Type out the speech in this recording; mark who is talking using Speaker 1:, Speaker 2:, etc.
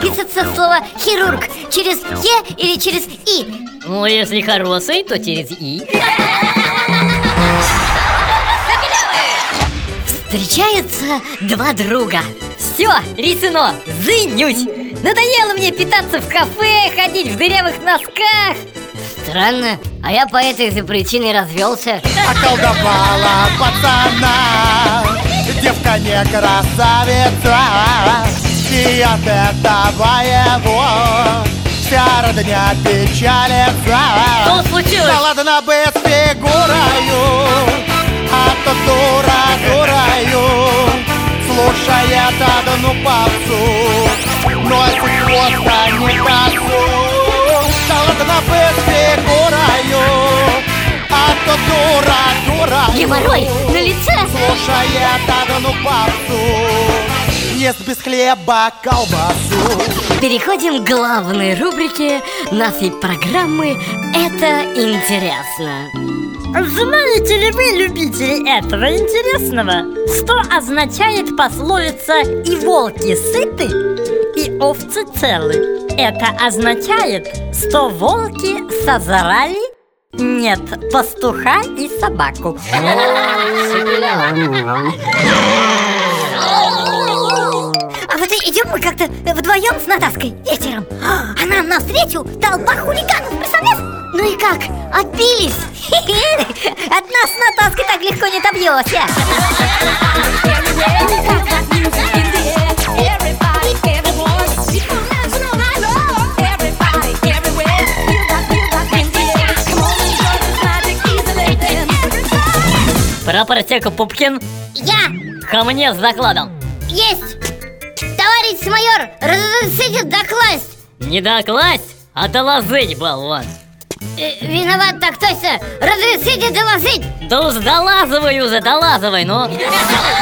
Speaker 1: пишется слово хирург? Через Е или через И?
Speaker 2: Ну, если хороший, то через И
Speaker 1: Встречаются два друга.
Speaker 2: Все, решено, зынюсь Надоело мне питаться в кафе, ходить в дырявых носках.
Speaker 1: Странно, а я по этой же причине развелся.
Speaker 3: Околдовала пацана Девка не красавица. И от этого его Вся родня печалится
Speaker 2: Что случилось?
Speaker 3: Да ладно бы с фигурою А то дура дурою. Слушает одну попсу Носит хвоста не косу. Да ладно бы с фигурою А то дура дурою.
Speaker 1: Геморрой лице
Speaker 3: Слушает одну попсу Ест без хлеба колбасу.
Speaker 1: Переходим к главной рубрике нашей программы «Это интересно»
Speaker 4: Знаете ли вы, любители этого интересного, что означает пословица «и волки сыты, и овцы целы»? Это означает, что волки созрали нет пастуха и собаку.
Speaker 1: А вот идем мы как-то вдвоем с Натаской вечером А нам навстречу толпа хулиганов, представляешь? Ну и как? Отбились? От нас с Натаской так легко не добьешься
Speaker 2: Прапорщик Пупкин
Speaker 1: Я!
Speaker 2: ко мне с докладом
Speaker 1: Есть! Товарищ майор, разрешите докласть?
Speaker 2: Не докласть, а доложить, болван
Speaker 1: Э, Виноват так точно! Разрешите доложить!
Speaker 2: Да уж долазывай уже, долазывай, ну